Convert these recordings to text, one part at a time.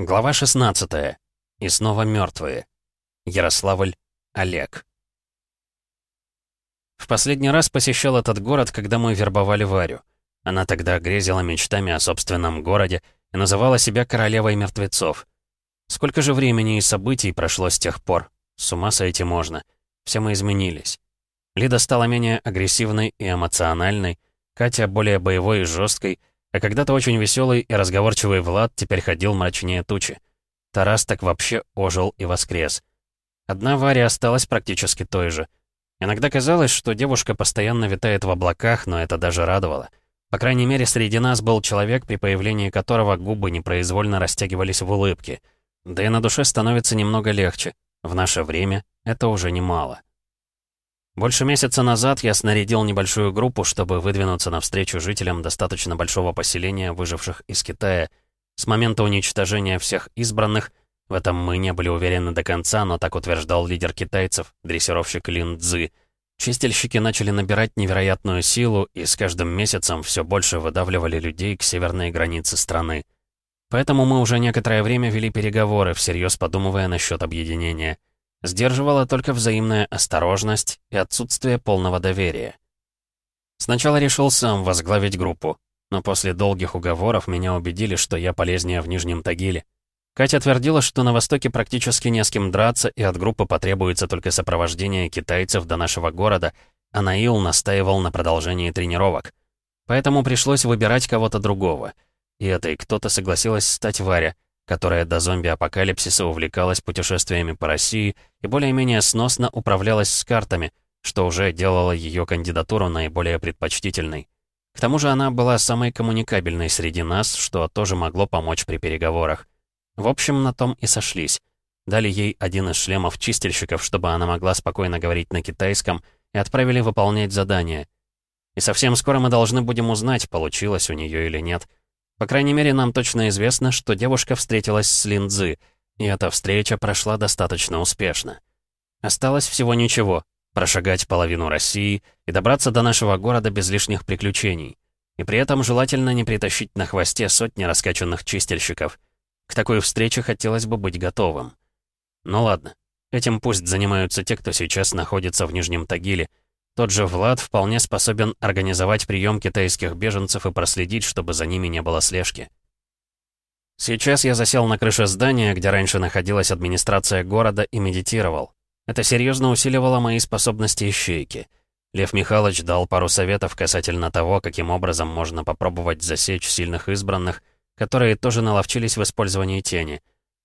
Глава 16. И снова мертвые. Ярославль, Олег. В последний раз посещал этот город, когда мы вербовали Варю. Она тогда грезила мечтами о собственном городе и называла себя королевой мертвецов. Сколько же времени и событий прошло с тех пор? С ума сойти можно. Все мы изменились. Лида стала менее агрессивной и эмоциональной, Катя более боевой и жесткой, а когда-то очень веселый и разговорчивый Влад теперь ходил мрачнее тучи. Тарас так вообще ожил и воскрес. Одна Варя осталась практически той же. Иногда казалось, что девушка постоянно витает в облаках, но это даже радовало. По крайней мере, среди нас был человек, при появлении которого губы непроизвольно растягивались в улыбке. Да и на душе становится немного легче. В наше время это уже немало. Больше месяца назад я снарядил небольшую группу, чтобы выдвинуться навстречу жителям достаточно большого поселения, выживших из Китая. С момента уничтожения всех избранных, в этом мы не были уверены до конца, но так утверждал лидер китайцев, дрессировщик Лин Цзы, чистильщики начали набирать невероятную силу и с каждым месяцем все больше выдавливали людей к северной границе страны. Поэтому мы уже некоторое время вели переговоры, всерьез подумывая насчет объединения. Сдерживала только взаимная осторожность и отсутствие полного доверия. Сначала решил сам возглавить группу, но после долгих уговоров меня убедили, что я полезнее в Нижнем Тагиле. Катя твердила, что на Востоке практически не с кем драться, и от группы потребуется только сопровождение китайцев до нашего города, а Наил настаивал на продолжении тренировок. Поэтому пришлось выбирать кого-то другого. И этой кто-то согласилась стать Варя — которая до зомби-апокалипсиса увлекалась путешествиями по России и более-менее сносно управлялась с картами, что уже делало ее кандидатуру наиболее предпочтительной. К тому же она была самой коммуникабельной среди нас, что тоже могло помочь при переговорах. В общем, на том и сошлись. Дали ей один из шлемов чистильщиков, чтобы она могла спокойно говорить на китайском, и отправили выполнять задание. И совсем скоро мы должны будем узнать, получилось у нее или нет — по крайней мере, нам точно известно, что девушка встретилась с Линдзы, и эта встреча прошла достаточно успешно. Осталось всего ничего — прошагать половину России и добраться до нашего города без лишних приключений. И при этом желательно не притащить на хвосте сотни раскачанных чистильщиков. К такой встрече хотелось бы быть готовым. Ну ладно, этим пусть занимаются те, кто сейчас находится в Нижнем Тагиле, тот же Влад вполне способен организовать прием китайских беженцев и проследить, чтобы за ними не было слежки. Сейчас я засел на крыше здания, где раньше находилась администрация города, и медитировал. Это серьезно усиливало мои способности ищейки. Лев Михайлович дал пару советов касательно того, каким образом можно попробовать засечь сильных избранных, которые тоже наловчились в использовании тени.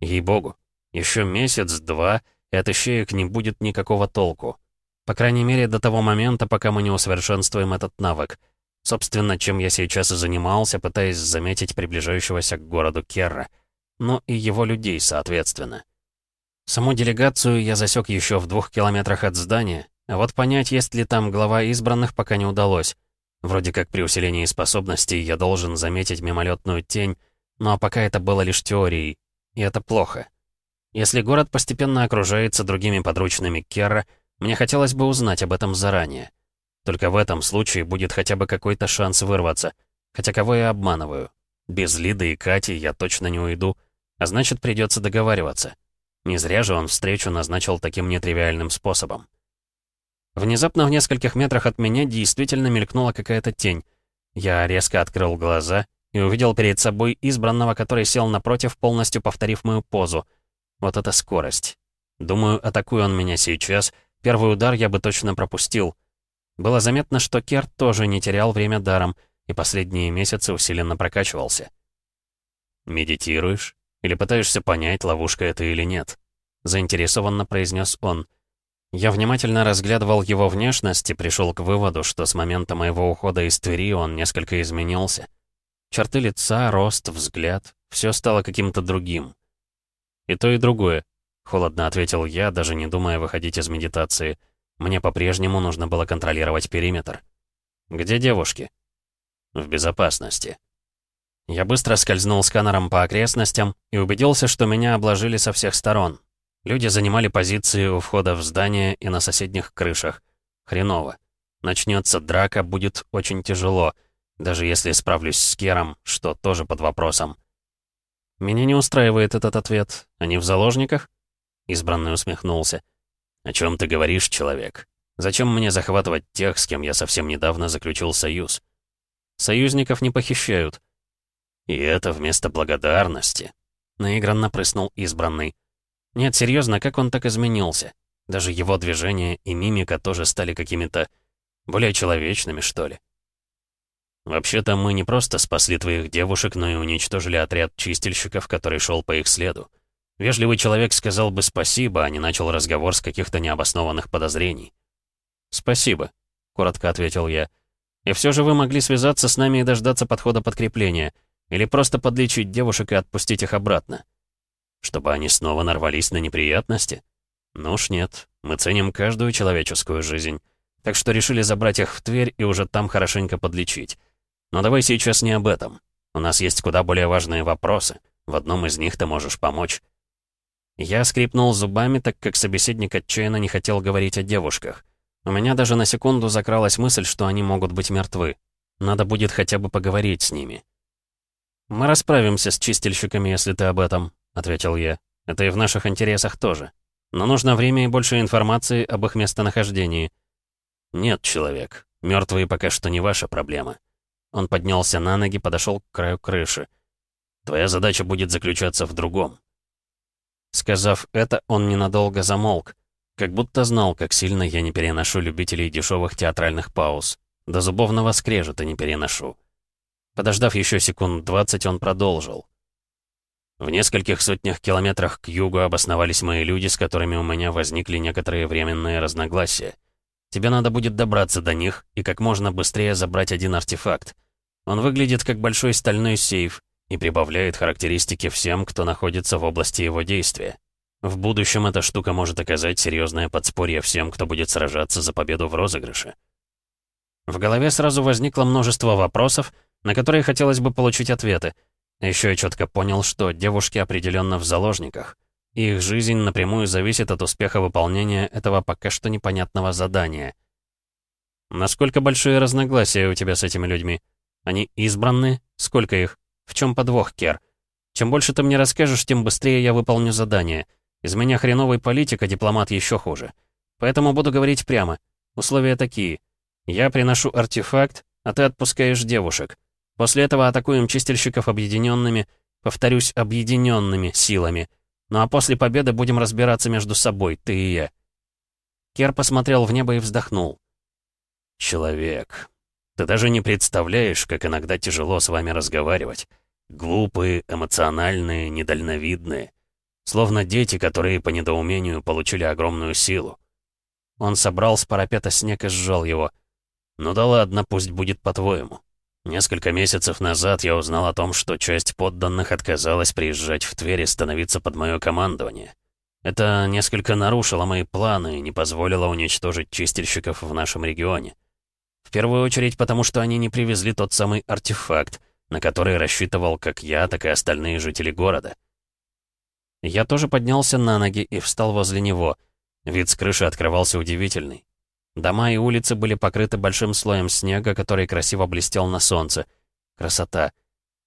Ей-богу, еще месяц-два, и от ищеек не будет никакого толку. По крайней мере, до того момента, пока мы не усовершенствуем этот навык. Собственно, чем я сейчас и занимался, пытаясь заметить приближающегося к городу Керра. Ну и его людей, соответственно. Саму делегацию я засек еще в двух километрах от здания, а вот понять, есть ли там глава избранных, пока не удалось. Вроде как при усилении способностей я должен заметить мимолетную тень, но пока это было лишь теорией, и это плохо. Если город постепенно окружается другими подручными Керра, мне хотелось бы узнать об этом заранее. Только в этом случае будет хотя бы какой-то шанс вырваться. Хотя кого я обманываю? Без Лиды и Кати я точно не уйду, а значит, придется договариваться. Не зря же он встречу назначил таким нетривиальным способом. Внезапно в нескольких метрах от меня действительно мелькнула какая-то тень. Я резко открыл глаза и увидел перед собой избранного, который сел напротив, полностью повторив мою позу. Вот это скорость. Думаю, атакуя он меня сейчас, Первый удар я бы точно пропустил. Было заметно, что Керт тоже не терял время даром и последние месяцы усиленно прокачивался. «Медитируешь? Или пытаешься понять, ловушка это или нет?» Заинтересованно произнес он. Я внимательно разглядывал его внешность и пришел к выводу, что с момента моего ухода из Твери он несколько изменился. Черты лица, рост, взгляд — все стало каким-то другим. И то, и другое. — холодно ответил я, даже не думая выходить из медитации. Мне по-прежнему нужно было контролировать периметр. «Где девушки?» «В безопасности». Я быстро скользнул сканером по окрестностям и убедился, что меня обложили со всех сторон. Люди занимали позиции у входа в здание и на соседних крышах. Хреново. Начнется драка, будет очень тяжело, даже если справлюсь с Кером, что тоже под вопросом. Меня не устраивает этот ответ. Они в заложниках? Избранный усмехнулся. «О чем ты говоришь, человек? Зачем мне захватывать тех, с кем я совсем недавно заключил союз? Союзников не похищают. И это вместо благодарности. Наигранно прыснул избранный. Нет, серьезно, как он так изменился? Даже его движения и мимика тоже стали какими-то более человечными, что ли. Вообще-то мы не просто спасли твоих девушек, но и уничтожили отряд чистильщиков, который шел по их следу. Вежливый человек сказал бы спасибо, а не начал разговор с каких-то необоснованных подозрений. «Спасибо», — коротко ответил я. «И все же вы могли связаться с нами и дождаться подхода подкрепления, или просто подлечить девушек и отпустить их обратно. Чтобы они снова нарвались на неприятности? Ну уж нет, мы ценим каждую человеческую жизнь. Так что решили забрать их в Тверь и уже там хорошенько подлечить. Но давай сейчас не об этом. У нас есть куда более важные вопросы. В одном из них ты можешь помочь». Я скрипнул зубами, так как собеседник отчаянно не хотел говорить о девушках. У меня даже на секунду закралась мысль, что они могут быть мертвы. Надо будет хотя бы поговорить с ними. «Мы расправимся с чистильщиками, если ты об этом», — ответил я. «Это и в наших интересах тоже. Но нужно время и больше информации об их местонахождении». «Нет, человек. Мертвые пока что не ваша проблема». Он поднялся на ноги, подошел к краю крыши. «Твоя задача будет заключаться в другом. Сказав это, он ненадолго замолк, как будто знал, как сильно я не переношу любителей дешевых театральных пауз. До зубовного скрежета не переношу. Подождав еще секунд двадцать, он продолжил. В нескольких сотнях километрах к югу обосновались мои люди, с которыми у меня возникли некоторые временные разногласия. Тебе надо будет добраться до них и как можно быстрее забрать один артефакт. Он выглядит как большой стальной сейф, и прибавляет характеристики всем, кто находится в области его действия. В будущем эта штука может оказать серьезное подспорье всем, кто будет сражаться за победу в розыгрыше. В голове сразу возникло множество вопросов, на которые хотелось бы получить ответы. Еще я четко понял, что девушки определенно в заложниках. Их жизнь напрямую зависит от успеха выполнения этого пока что непонятного задания. Насколько большие разногласия у тебя с этими людьми? Они избранные? Сколько их? В чем подвох, Кер? Чем больше ты мне расскажешь, тем быстрее я выполню задание. Из меня хреновый политик, а дипломат еще хуже. Поэтому буду говорить прямо. Условия такие. Я приношу артефакт, а ты отпускаешь девушек. После этого атакуем чистильщиков объединенными, повторюсь, объединенными силами. Ну а после победы будем разбираться между собой, ты и я. Кер посмотрел в небо и вздохнул. «Человек, ты даже не представляешь, как иногда тяжело с вами разговаривать. Глупые, эмоциональные, недальновидные. Словно дети, которые по недоумению получили огромную силу. Он собрал с парапета снег и сжал его. «Ну да ладно, пусть будет по-твоему. Несколько месяцев назад я узнал о том, что часть подданных отказалась приезжать в Тверь и становиться под мое командование. Это несколько нарушило мои планы и не позволило уничтожить чистильщиков в нашем регионе. В первую очередь потому, что они не привезли тот самый артефакт, на который рассчитывал как я, так и остальные жители города. Я тоже поднялся на ноги и встал возле него. Вид с крыши открывался удивительный. Дома и улицы были покрыты большим слоем снега, который красиво блестел на солнце. Красота.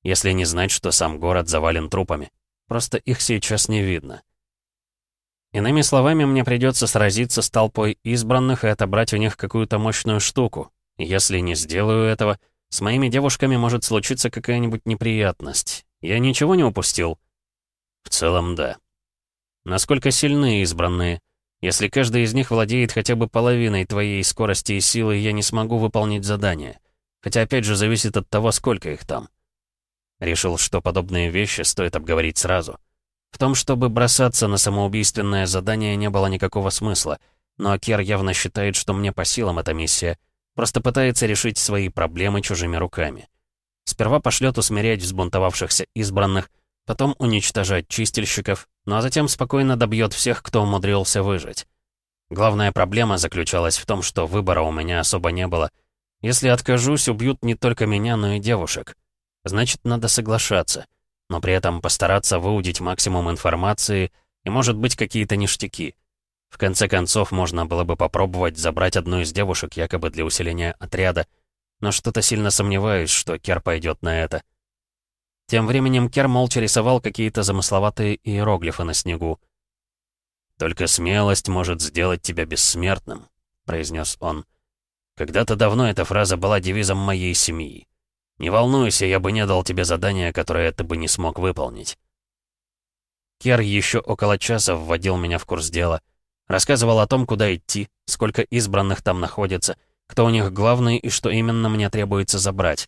Если не знать, что сам город завален трупами. Просто их сейчас не видно. Иными словами, мне придется сразиться с толпой избранных и отобрать у них какую-то мощную штуку, если не сделаю этого, с моими девушками может случиться какая-нибудь неприятность. Я ничего не упустил? В целом, да. Насколько сильны избранные? Если каждый из них владеет хотя бы половиной твоей скорости и силы, я не смогу выполнить задание. Хотя опять же зависит от того, сколько их там. Решил, что подобные вещи стоит обговорить сразу. В том, чтобы бросаться на самоубийственное задание, не было никакого смысла. Но Акер явно считает, что мне по силам эта миссия, Просто пытается решить свои проблемы чужими руками. Сперва пошлет усмирять взбунтовавшихся избранных, потом уничтожать чистильщиков, ну а затем спокойно добьет всех, кто умудрился выжить. Главная проблема заключалась в том, что выбора у меня особо не было. Если откажусь, убьют не только меня, но и девушек. Значит, надо соглашаться, но при этом постараться выудить максимум информации и, может быть, какие-то ништяки. В конце концов, можно было бы попробовать забрать одну из девушек якобы для усиления отряда, но что-то сильно сомневаюсь, что Кер пойдет на это. Тем временем Кер молча рисовал какие-то замысловатые иероглифы на снегу. «Только смелость может сделать тебя бессмертным», — произнес он. «Когда-то давно эта фраза была девизом моей семьи. Не волнуйся, я бы не дал тебе задание, которое ты бы не смог выполнить». Кер еще около часа вводил меня в курс дела. Рассказывал о том, куда идти, сколько избранных там находится, кто у них главный и что именно мне требуется забрать.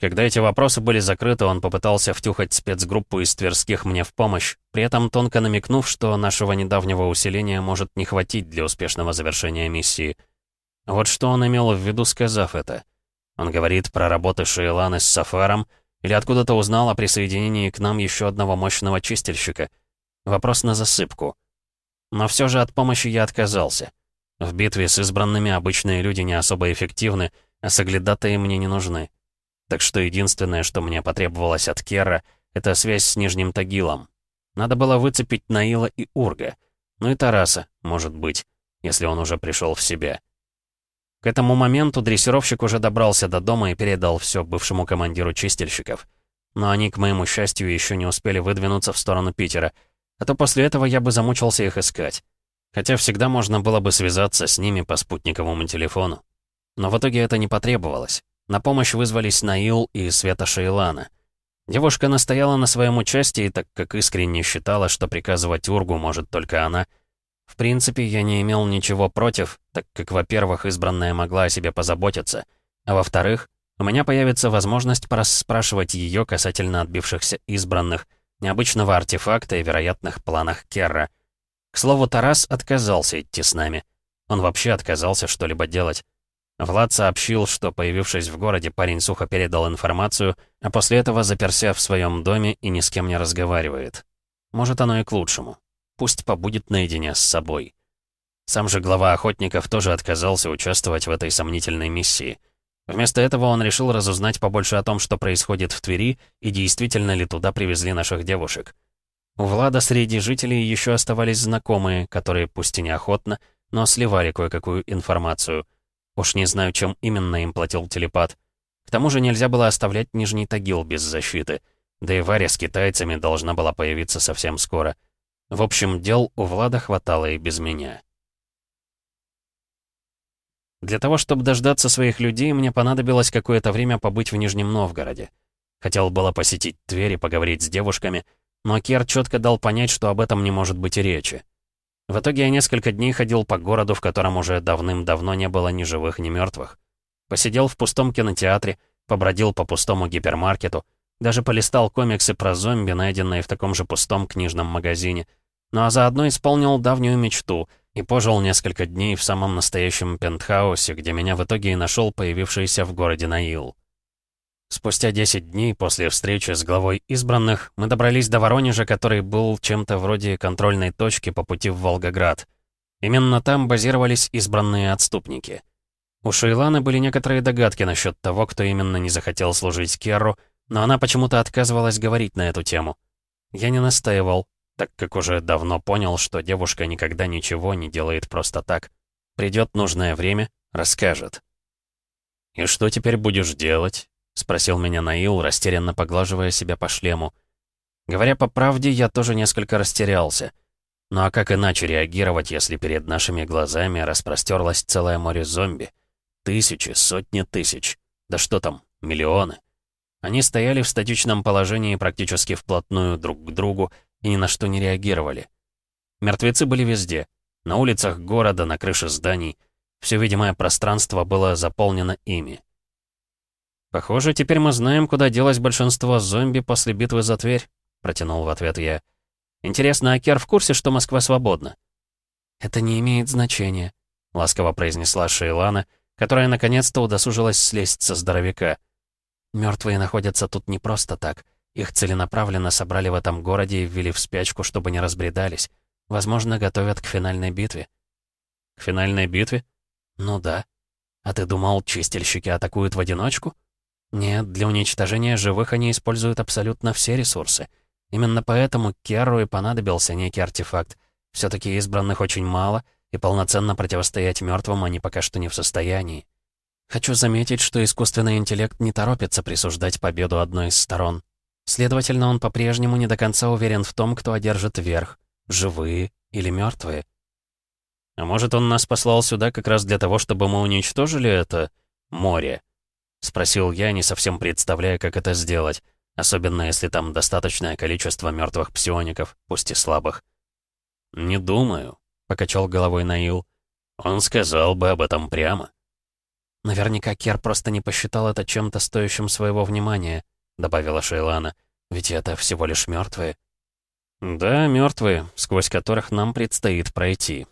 Когда эти вопросы были закрыты, он попытался втюхать спецгруппу из Тверских мне в помощь, при этом тонко намекнув, что нашего недавнего усиления может не хватить для успешного завершения миссии. Вот что он имел в виду, сказав это. Он говорит про работы Шейланы с Сафаром, или откуда-то узнал о присоединении к нам еще одного мощного чистильщика. Вопрос на засыпку. Но все же от помощи я отказался. В битве с избранными обычные люди не особо эффективны, а соглядатые мне не нужны. Так что единственное, что мне потребовалось от Керра, это связь с Нижним Тагилом. Надо было выцепить Наила и Урга. Ну и Тараса, может быть, если он уже пришел в себя. К этому моменту дрессировщик уже добрался до дома и передал все бывшему командиру чистильщиков. Но они, к моему счастью, еще не успели выдвинуться в сторону Питера, а то после этого я бы замучился их искать. Хотя всегда можно было бы связаться с ними по спутниковому телефону. Но в итоге это не потребовалось. На помощь вызвались Наил и Света Шейлана. Девушка настояла на своем участии, так как искренне считала, что приказывать Ургу может только она. В принципе, я не имел ничего против, так как, во-первых, избранная могла о себе позаботиться, а во-вторых, у меня появится возможность порасспрашивать ее касательно отбившихся избранных, необычного артефакта и вероятных планах Керра. К слову, Тарас отказался идти с нами. Он вообще отказался что-либо делать. Влад сообщил, что, появившись в городе, парень сухо передал информацию, а после этого заперся в своем доме и ни с кем не разговаривает. Может, оно и к лучшему. Пусть побудет наедине с собой. Сам же глава охотников тоже отказался участвовать в этой сомнительной миссии. Вместо этого он решил разузнать побольше о том, что происходит в Твери, и действительно ли туда привезли наших девушек. У Влада среди жителей еще оставались знакомые, которые, пусть и неохотно, но сливали кое-какую информацию — Уж не знаю, чем именно им платил телепат. К тому же нельзя было оставлять Нижний Тагил без защиты. Да и Варя с китайцами должна была появиться совсем скоро. В общем, дел у Влада хватало и без меня. Для того, чтобы дождаться своих людей, мне понадобилось какое-то время побыть в Нижнем Новгороде. Хотел было посетить Тверь и поговорить с девушками, но Кер четко дал понять, что об этом не может быть и речи. В итоге я несколько дней ходил по городу, в котором уже давным-давно не было ни живых, ни мертвых. Посидел в пустом кинотеатре, побродил по пустому гипермаркету, даже полистал комиксы про зомби, найденные в таком же пустом книжном магазине. Ну а заодно исполнил давнюю мечту и пожил несколько дней в самом настоящем пентхаусе, где меня в итоге и нашел появившийся в городе Наил. Спустя 10 дней после встречи с главой избранных мы добрались до Воронежа, который был чем-то вроде контрольной точки по пути в Волгоград. Именно там базировались избранные отступники. У Шейланы были некоторые догадки насчет того, кто именно не захотел служить Керру, но она почему-то отказывалась говорить на эту тему. Я не настаивал, так как уже давно понял, что девушка никогда ничего не делает просто так. Придет нужное время, расскажет. «И что теперь будешь делать?» — спросил меня Наил, растерянно поглаживая себя по шлему. Говоря по правде, я тоже несколько растерялся. Ну а как иначе реагировать, если перед нашими глазами распростерлось целое море зомби? Тысячи, сотни тысяч. Да что там, миллионы. Они стояли в статичном положении практически вплотную друг к другу и ни на что не реагировали. Мертвецы были везде. На улицах города, на крыше зданий. Все видимое пространство было заполнено ими. «Похоже, теперь мы знаем, куда делось большинство зомби после битвы за Тверь», — протянул в ответ я. «Интересно, Акер в курсе, что Москва свободна?» «Это не имеет значения», — ласково произнесла Шейлана, которая наконец-то удосужилась слезть со здоровяка. «Мертвые находятся тут не просто так. Их целенаправленно собрали в этом городе и ввели в спячку, чтобы не разбредались. Возможно, готовят к финальной битве». «К финальной битве?» «Ну да. А ты думал, чистильщики атакуют в одиночку?» Нет, для уничтожения живых они используют абсолютно все ресурсы. Именно поэтому Керру и понадобился некий артефакт. Все-таки избранных очень мало, и полноценно противостоять мертвым они пока что не в состоянии. Хочу заметить, что искусственный интеллект не торопится присуждать победу одной из сторон. Следовательно, он по-прежнему не до конца уверен в том, кто одержит верх, живые или мертвые. А может, он нас послал сюда как раз для того, чтобы мы уничтожили это море? Спросил я, не совсем представляя, как это сделать, особенно если там достаточное количество мертвых псиоников, пусть и слабых. «Не думаю», — покачал головой Наил. «Он сказал бы об этом прямо». «Наверняка Кер просто не посчитал это чем-то стоящим своего внимания», — добавила Шейлана. «Ведь это всего лишь мертвые». «Да, мертвые, сквозь которых нам предстоит пройти»,